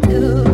do.